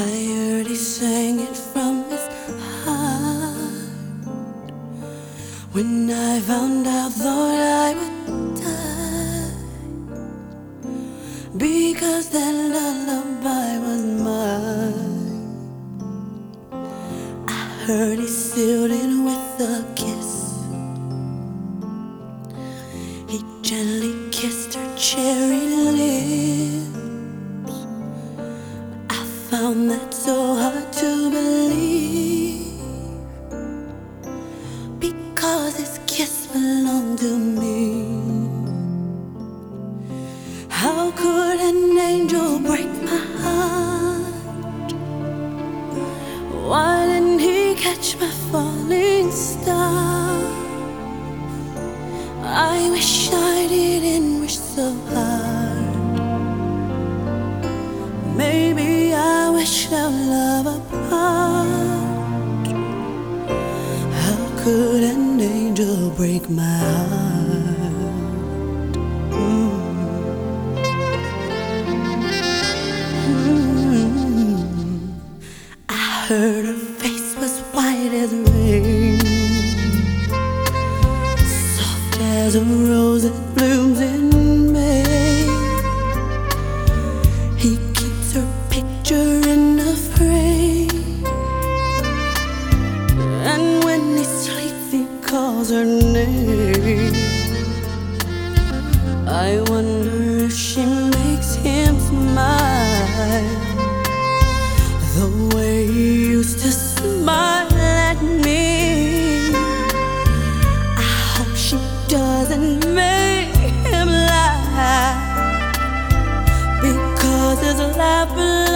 I heard he sang it from his heart. When I found out, thought I would die. Because that lullaby was mine. I heard he sealed it with a kiss. He gently kissed her cherry lips. So hard to believe because his kiss belonged to me. How could an angel break my heart? Why didn't he catch my falling star? I wish I didn't could an angel break my heart? Mm. I heard her face was white as rain, soft as a rose that blooms in May. He calls her name. I wonder if she makes him smile. The way he used to smile at me. I hope she doesn't make him laugh, Because his laugh.